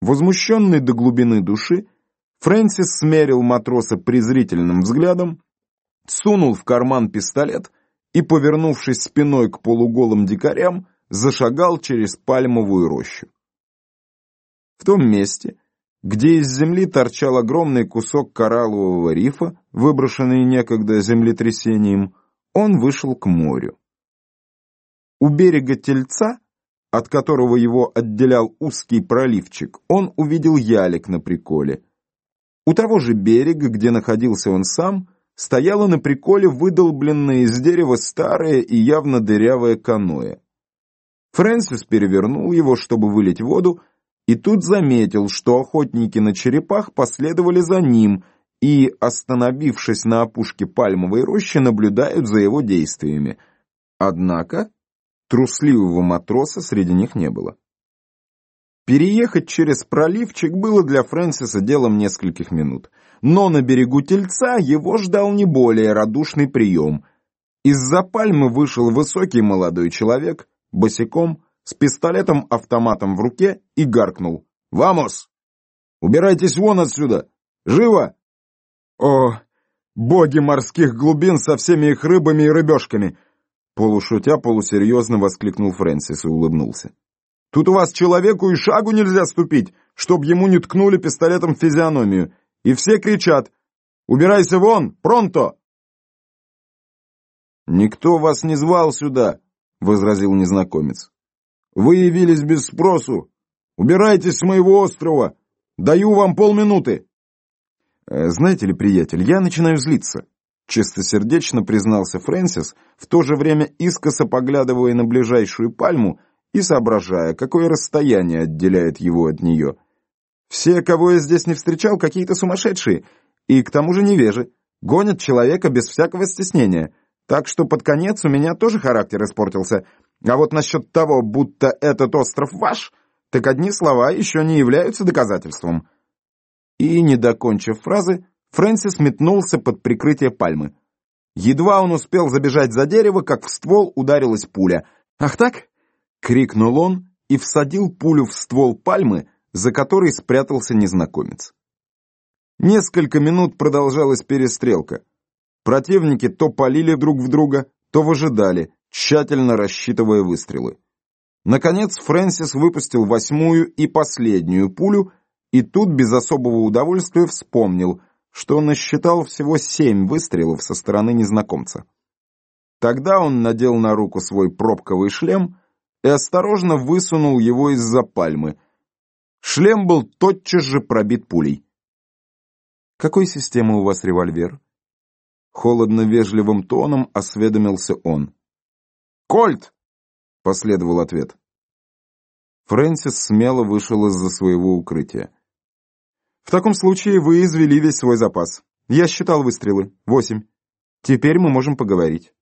Возмущенный до глубины души, Фрэнсис смерил матроса презрительным взглядом, сунул в карман пистолет и, повернувшись спиной к полуголым дикарям, зашагал через пальмовую рощу. В том месте, где из земли торчал огромный кусок кораллового рифа, выброшенный некогда землетрясением, он вышел к морю. У берега Тельца, от которого его отделял узкий проливчик, он увидел ялик на приколе. У того же берега, где находился он сам, стояло на приколе выдолбленное из дерева старое и явно дырявое каноэ. Фрэнсис перевернул его, чтобы вылить воду, и тут заметил, что охотники на черепах последовали за ним и, остановившись на опушке пальмовой рощи, наблюдают за его действиями. Однако трусливого матроса среди них не было. Переехать через проливчик было для Фрэнсиса делом нескольких минут, но на берегу Тельца его ждал не более радушный прием. Из-за пальмы вышел высокий молодой человек, босиком, с пистолетом-автоматом в руке и гаркнул. «Вамос! Убирайтесь вон отсюда! Живо!» «О, боги морских глубин со всеми их рыбами и рыбешками!» Полушутя, полусерьезно воскликнул Фрэнсис и улыбнулся. «Тут у вас человеку и шагу нельзя ступить, чтоб ему не ткнули пистолетом в физиономию. И все кричат «Убирайся вон! Пронто!» «Никто вас не звал сюда!» — возразил незнакомец. Вы явились без спросу. Убирайтесь с моего острова. Даю вам полминуты. Э, знаете ли, приятель, я начинаю злиться. Чистосердечно признался Фрэнсис, в то же время искоса поглядывая на ближайшую пальму и соображая, какое расстояние отделяет его от нее. Все, кого я здесь не встречал, какие-то сумасшедшие, и к тому же невежи, гонят человека без всякого стеснения, так что под конец у меня тоже характер испортился — а вот насчет того, будто этот остров ваш, так одни слова еще не являются доказательством. И, не докончив фразы, Фрэнсис метнулся под прикрытие пальмы. Едва он успел забежать за дерево, как в ствол ударилась пуля. «Ах так?» — крикнул он и всадил пулю в ствол пальмы, за которой спрятался незнакомец. Несколько минут продолжалась перестрелка. Противники то полили друг в друга, то выжидали, тщательно рассчитывая выстрелы. Наконец Фрэнсис выпустил восьмую и последнюю пулю, и тут без особого удовольствия вспомнил, что он насчитал всего семь выстрелов со стороны незнакомца. Тогда он надел на руку свой пробковый шлем и осторожно высунул его из-за пальмы. Шлем был тотчас же пробит пулей. «Какой системы у вас револьвер?» Холодно-вежливым тоном осведомился он. «Кольт!» — последовал ответ. Фрэнсис смело вышел из-за своего укрытия. «В таком случае вы извели весь свой запас. Я считал выстрелы. Восемь. Теперь мы можем поговорить».